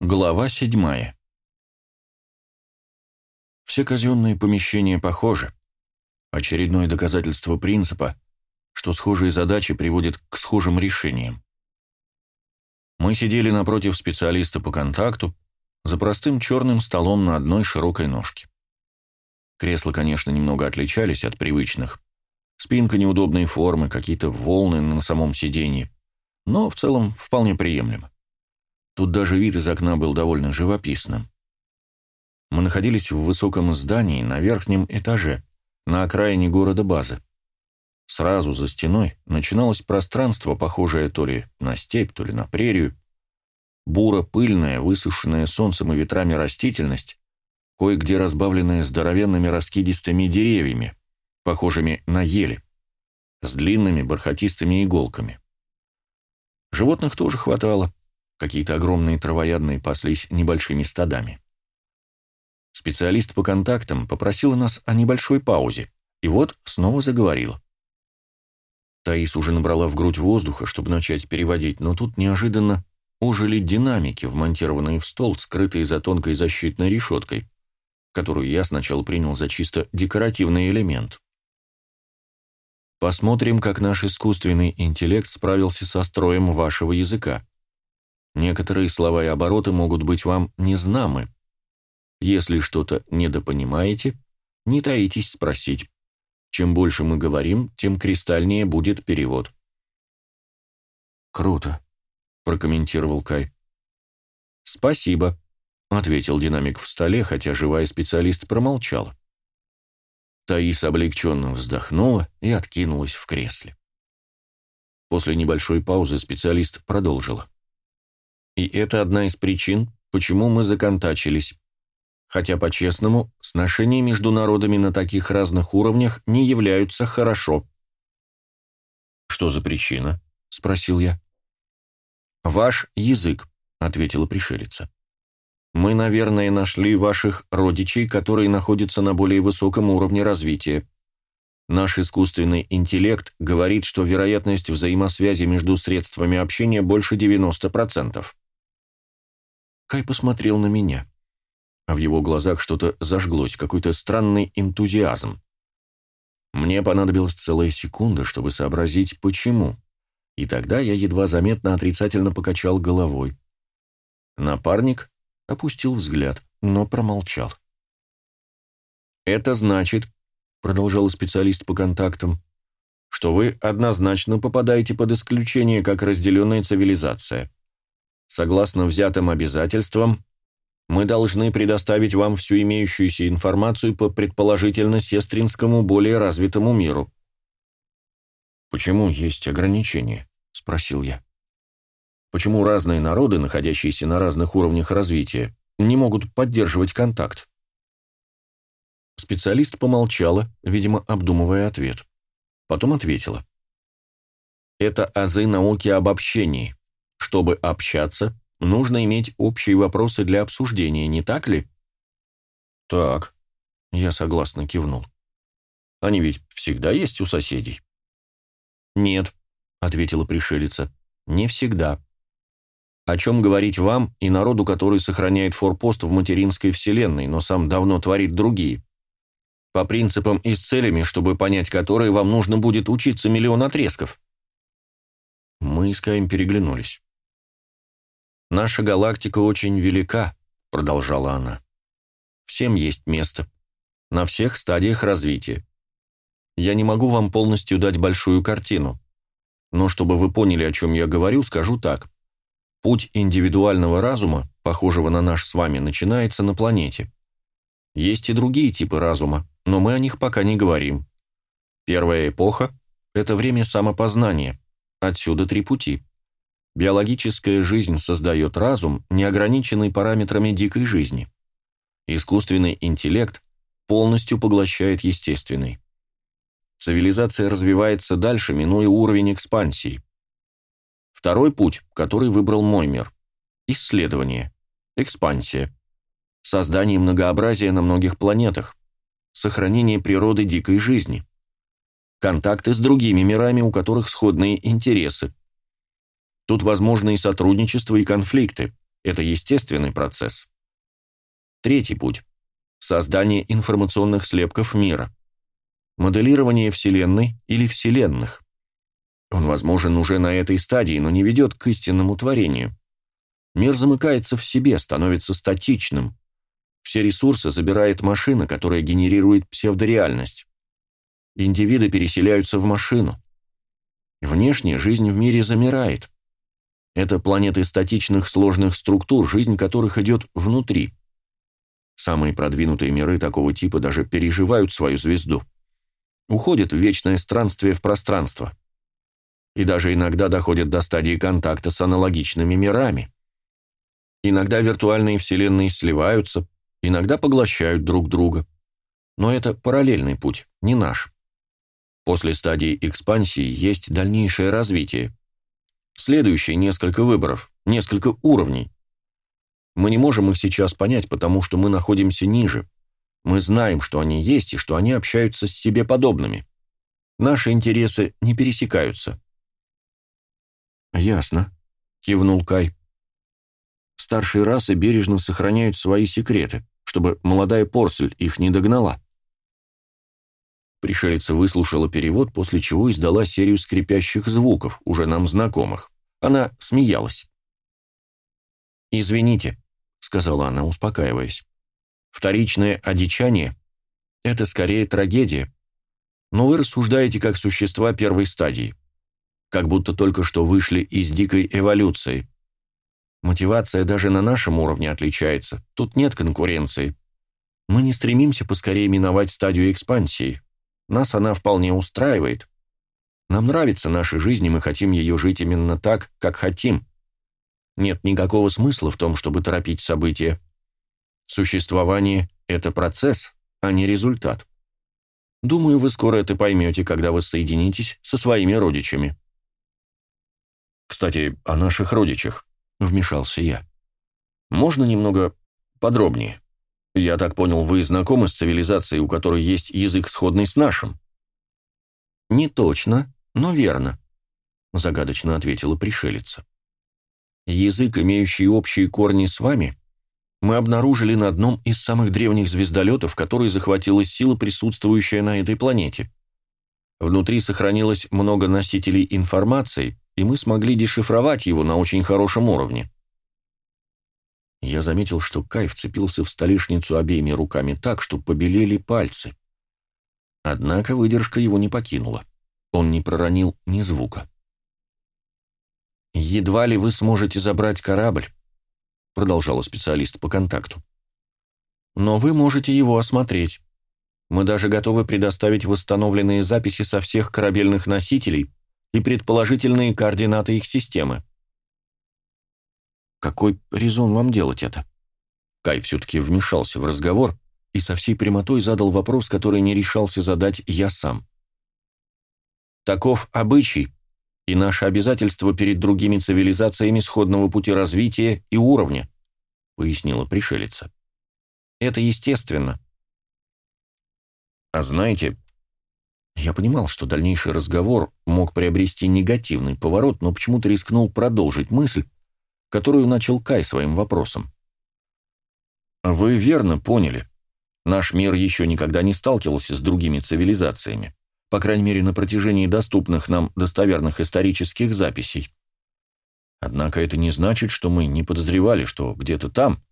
Глава седьмая. Все казенные помещения похожи. Очередное доказательство принципа, что схожие задачи приводят к схожим решениям. Мы сидели напротив специалиста по контакту, за простым черным столом на одной широкой ножке. Кресла, конечно, немного отличались от привычных. Спинка неудобной формы, какие-то волны на самом сиденье, но в целом вполне приемлемо. Тут даже вид из окна был довольно живописным. Мы находились в высоком здании на верхнем этаже, на окраине города базы. Сразу за стеной начиналось пространство, похожее то ли на степь, то ли на прерию. Буро-пыльная, высушенная солнцем и ветрами растительность, кое-где разбавленная здоровенными раскидистыми деревьями, похожими на ели, с длинными бархатистыми иголками. Животных тоже хватало, Какие-то огромные травоядные паслись небольшими стадами. Специалист по контактам попросила нас о небольшой паузе, и вот снова заговорила. Таис уже набрала в грудь воздуха, чтобы начать переводить, но тут неожиданно ожили динамики, вмонтированные в стол, скрытые за тонкой защитной решеткой, которую я сначала принял за чисто декоративный элемент. Посмотрим, как наш искусственный интеллект справился со строем вашего языка. Некоторые слова и обороты могут быть вам незнамы. Если что-то недопонимаете, не таитесь спросить. Чем больше мы говорим, тем кристальнее будет перевод. «Круто», — прокомментировал Кай. «Спасибо», — ответил динамик в столе, хотя живая специалист промолчала. Таис облегченно вздохнула и откинулась в кресле. После небольшой паузы специалист продолжила. И это одна из причин, почему мы законтачились. Хотя, по-честному, сношения между народами на таких разных уровнях не являются хорошо. «Что за причина?» — спросил я. «Ваш язык», — ответила пришелица. «Мы, наверное, нашли ваших родичей, которые находятся на более высоком уровне развития. Наш искусственный интеллект говорит, что вероятность взаимосвязи между средствами общения больше 90%. Кай посмотрел на меня. А в его глазах что-то зажглось, какой-то странный энтузиазм. Мне понадобилась целая секунда, чтобы сообразить, почему. И тогда я едва заметно отрицательно покачал головой. Напарник опустил взгляд, но промолчал. «Это значит», — продолжал специалист по контактам, «что вы однозначно попадаете под исключение как разделенная цивилизация. Согласно взятым обязательствам, мы должны предоставить вам всю имеющуюся информацию по предположительно сестринскому более развитому миру. «Почему есть ограничения?» – спросил я. «Почему разные народы, находящиеся на разных уровнях развития, не могут поддерживать контакт?» Специалист помолчала, видимо, обдумывая ответ. Потом ответила. «Это азы науки об общении. Чтобы общаться, нужно иметь общие вопросы для обсуждения, не так ли? Так, я согласно кивнул. Они ведь всегда есть у соседей. Нет, ответила пришелица, не всегда. О чем говорить вам и народу, который сохраняет форпост в материнской вселенной, но сам давно творит другие? По принципам и с целями, чтобы понять которые, вам нужно будет учиться миллион отрезков. Мы с Каем переглянулись. «Наша галактика очень велика», — продолжала она. «Всем есть место. На всех стадиях развития. Я не могу вам полностью дать большую картину. Но чтобы вы поняли, о чем я говорю, скажу так. Путь индивидуального разума, похожего на наш с вами, начинается на планете. Есть и другие типы разума, но мы о них пока не говорим. Первая эпоха – это время самопознания. Отсюда три пути. Биологическая жизнь создает разум, не ограниченный параметрами дикой жизни. Искусственный интеллект полностью поглощает естественный. Цивилизация развивается дальше, минуя уровень экспансии. Второй путь, который выбрал мой мир – исследование, экспансия, создание многообразия на многих планетах, сохранение природы дикой жизни, контакты с другими мирами, у которых сходные интересы, Тут возможны и сотрудничество, и конфликты, Это естественный процесс. Третий путь – создание информационных слепков мира. Моделирование Вселенной или Вселенных. Он возможен уже на этой стадии, но не ведет к истинному творению. Мир замыкается в себе, становится статичным. Все ресурсы забирает машина, которая генерирует псевдореальность. Индивиды переселяются в машину. Внешне жизнь в мире замирает. Это планеты статичных сложных структур, жизнь которых идет внутри. Самые продвинутые миры такого типа даже переживают свою звезду. Уходят в вечное странствие в пространство. И даже иногда доходят до стадии контакта с аналогичными мирами. Иногда виртуальные вселенные сливаются, иногда поглощают друг друга. Но это параллельный путь, не наш. После стадии экспансии есть дальнейшее развитие. Следующие несколько выборов, несколько уровней. Мы не можем их сейчас понять, потому что мы находимся ниже. Мы знаем, что они есть и что они общаются с себе подобными. Наши интересы не пересекаются. «Ясно», — кивнул Кай. Старшие расы бережно сохраняют свои секреты, чтобы молодая порсель их не догнала. Пришелица выслушала перевод, после чего издала серию скрипящих звуков, уже нам знакомых. Она смеялась. «Извините», — сказала она, успокаиваясь. «Вторичное одичание — это скорее трагедия. Но вы рассуждаете как существа первой стадии. Как будто только что вышли из дикой эволюции. Мотивация даже на нашем уровне отличается. Тут нет конкуренции. Мы не стремимся поскорее миновать стадию экспансии. Нас она вполне устраивает. Нам нравится наша жизнь, и мы хотим ее жить именно так, как хотим. Нет никакого смысла в том, чтобы торопить события. Существование — это процесс, а не результат. Думаю, вы скоро это поймете, когда вы соединитесь со своими родичами. Кстати, о наших родичах. — вмешался я. «Можно немного подробнее? Я так понял, вы знакомы с цивилизацией, у которой есть язык сходный с нашим?» «Не точно, но верно», — загадочно ответила пришелица. «Язык, имеющий общие корни с вами, мы обнаружили на одном из самых древних звездолетов, который захватила сила, присутствующая на этой планете. Внутри сохранилось много носителей информации, и мы смогли дешифровать его на очень хорошем уровне. Я заметил, что Кай вцепился в столешницу обеими руками так, что побелели пальцы. Однако выдержка его не покинула. Он не проронил ни звука. «Едва ли вы сможете забрать корабль», — продолжала специалист по контакту. «Но вы можете его осмотреть. Мы даже готовы предоставить восстановленные записи со всех корабельных носителей, и предположительные координаты их системы. Какой резон вам делать это? Кай все-таки вмешался в разговор и со всей прямотой задал вопрос, который не решался задать я сам. Таков обычай и наше обязательство перед другими цивилизациями сходного пути развития и уровня, пояснила пришелица. Это естественно. А знаете, я понимал, что дальнейший разговор мог приобрести негативный поворот, но почему-то рискнул продолжить мысль, которую начал Кай своим вопросом. «Вы верно поняли. Наш мир еще никогда не сталкивался с другими цивилизациями, по крайней мере, на протяжении доступных нам достоверных исторических записей. Однако это не значит, что мы не подозревали, что где-то там,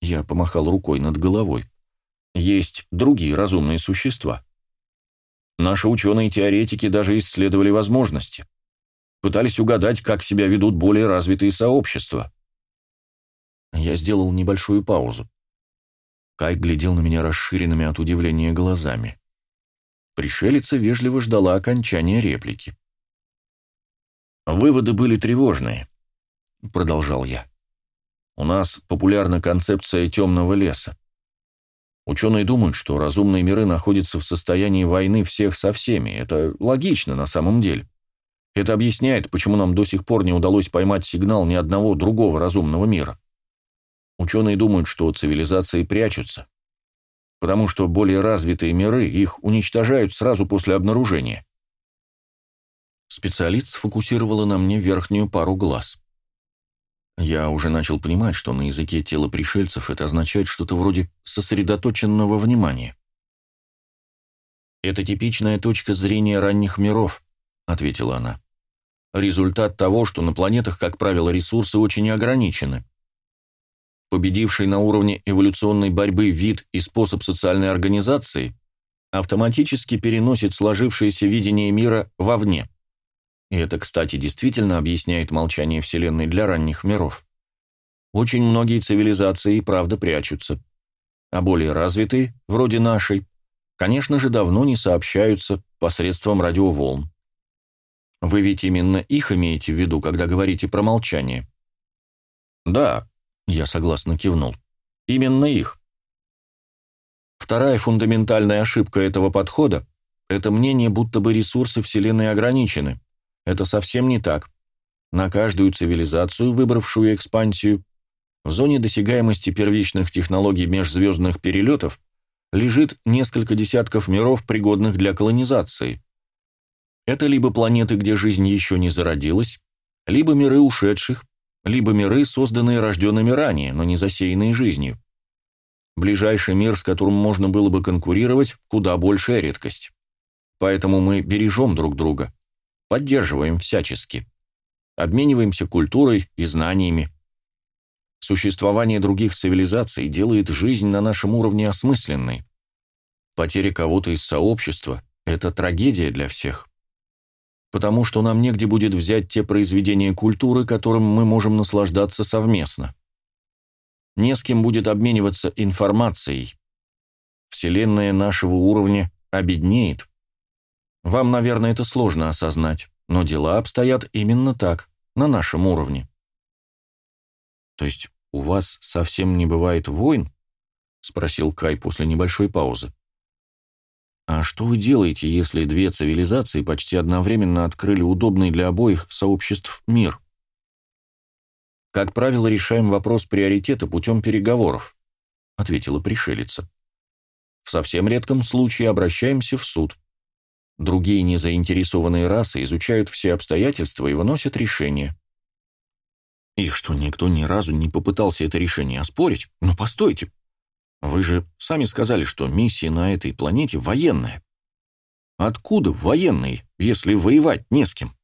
я помахал рукой над головой, есть другие разумные существа. Наши ученые-теоретики даже исследовали возможности. Пытались угадать, как себя ведут более развитые сообщества. Я сделал небольшую паузу. Кай глядел на меня расширенными от удивления глазами. Пришелица вежливо ждала окончания реплики. «Выводы были тревожные», — продолжал я. «У нас популярна концепция темного леса. Ученые думают, что разумные миры находятся в состоянии войны всех со всеми. Это логично на самом деле. Это объясняет, почему нам до сих пор не удалось поймать сигнал ни одного другого разумного мира. Ученые думают, что цивилизации прячутся, потому что более развитые миры их уничтожают сразу после обнаружения. Специалист сфокусировала на мне верхнюю пару глаз. Я уже начал понимать, что на языке тела пришельцев это означает что-то вроде сосредоточенного внимания. «Это типичная точка зрения ранних миров», — ответила она. «Результат того, что на планетах, как правило, ресурсы очень ограничены. Победивший на уровне эволюционной борьбы вид и способ социальной организации автоматически переносит сложившееся видение мира вовне. И это, кстати, действительно объясняет молчание Вселенной для ранних миров. Очень многие цивилизации и правда прячутся. А более развитые, вроде нашей, конечно же, давно не сообщаются посредством радиоволн. Вы ведь именно их имеете в виду, когда говорите про молчание? Да, я согласно кивнул. Именно их. Вторая фундаментальная ошибка этого подхода – это мнение, будто бы ресурсы Вселенной ограничены, это совсем не так. На каждую цивилизацию, выбравшую экспансию, в зоне досягаемости первичных технологий межзвездных перелетов лежит несколько десятков миров, пригодных для колонизации. Это либо планеты, где жизнь еще не зародилась, либо миры ушедших, либо миры, созданные рожденными ранее, но не засеянные жизнью. Ближайший мир, с которым можно было бы конкурировать, куда большая редкость. Поэтому мы бережем друг друга поддерживаем всячески. Обмениваемся культурой и знаниями. Существование других цивилизаций делает жизнь на нашем уровне осмысленной. Потеря кого-то из сообщества – это трагедия для всех. Потому что нам негде будет взять те произведения культуры, которым мы можем наслаждаться совместно. Не с кем будет обмениваться информацией. Вселенная нашего уровня обеднеет. Вам, наверное, это сложно осознать, но дела обстоят именно так, на нашем уровне. То есть у вас совсем не бывает войн? Спросил Кай после небольшой паузы. А что вы делаете, если две цивилизации почти одновременно открыли удобный для обоих сообществ мир? Как правило, решаем вопрос приоритета путем переговоров, ответила пришелица. В совсем редком случае обращаемся в суд. Другие незаинтересованные расы изучают все обстоятельства и выносят решение. И что, никто ни разу не попытался это решение оспорить? Ну, постойте. Вы же сами сказали, что миссия на этой планете военная. Откуда военные, если воевать не с кем?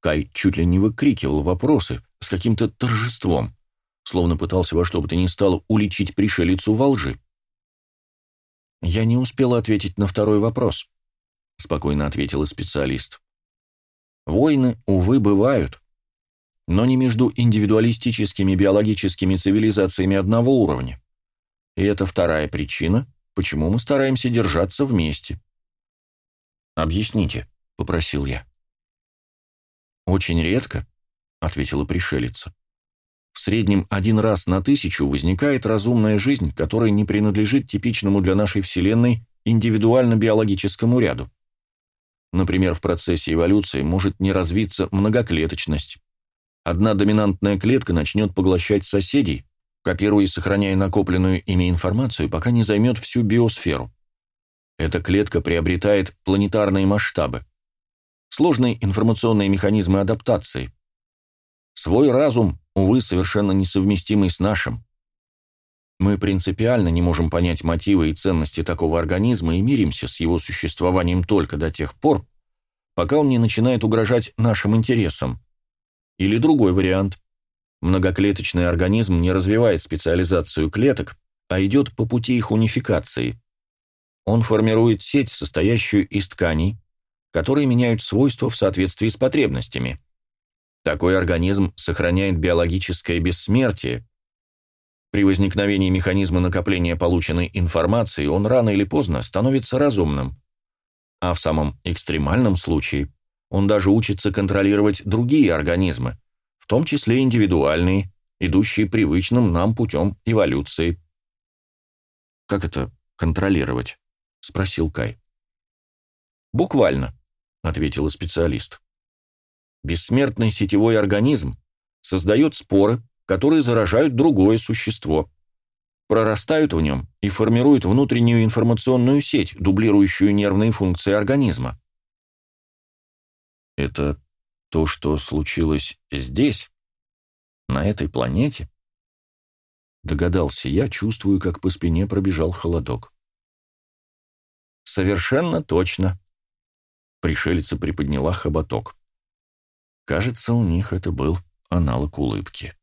Кай чуть ли не выкрикивал вопросы с каким-то торжеством, словно пытался во что бы то ни стало уличить пришелицу во лжи. Я не успела ответить на второй вопрос. — спокойно ответила специалист. «Войны, увы, бывают, но не между индивидуалистическими биологическими цивилизациями одного уровня. И это вторая причина, почему мы стараемся держаться вместе». «Объясните», — попросил я. «Очень редко», — ответила пришелица. «В среднем один раз на тысячу возникает разумная жизнь, которая не принадлежит типичному для нашей Вселенной индивидуально-биологическому ряду. Например, в процессе эволюции может не развиться многоклеточность. Одна доминантная клетка начнет поглощать соседей, копируя и сохраняя накопленную ими информацию, пока не займет всю биосферу. Эта клетка приобретает планетарные масштабы. Сложные информационные механизмы адаптации. Свой разум, увы, совершенно несовместимый с нашим. Мы принципиально не можем понять мотивы и ценности такого организма и миримся с его существованием только до тех пор, пока он не начинает угрожать нашим интересам. Или другой вариант. Многоклеточный организм не развивает специализацию клеток, а идет по пути их унификации. Он формирует сеть, состоящую из тканей, которые меняют свойства в соответствии с потребностями. Такой организм сохраняет биологическое бессмертие, при возникновении механизма накопления полученной информации он рано или поздно становится разумным. А в самом экстремальном случае он даже учится контролировать другие организмы, том числе индивидуальные, идущие привычным нам путем эволюции. «Как это контролировать?» — спросил Кай. «Буквально», — ответила специалист. «Бессмертный сетевой организм создает споры, которые заражают другое существо, прорастают в нем и формируют внутреннюю информационную сеть, дублирующую нервные функции организма. Это то, что случилось здесь? На этой планете? Догадался я, чувствую, как по спине пробежал холодок. Совершенно точно. Пришелица приподняла хоботок. Кажется, у них это был аналог улыбки.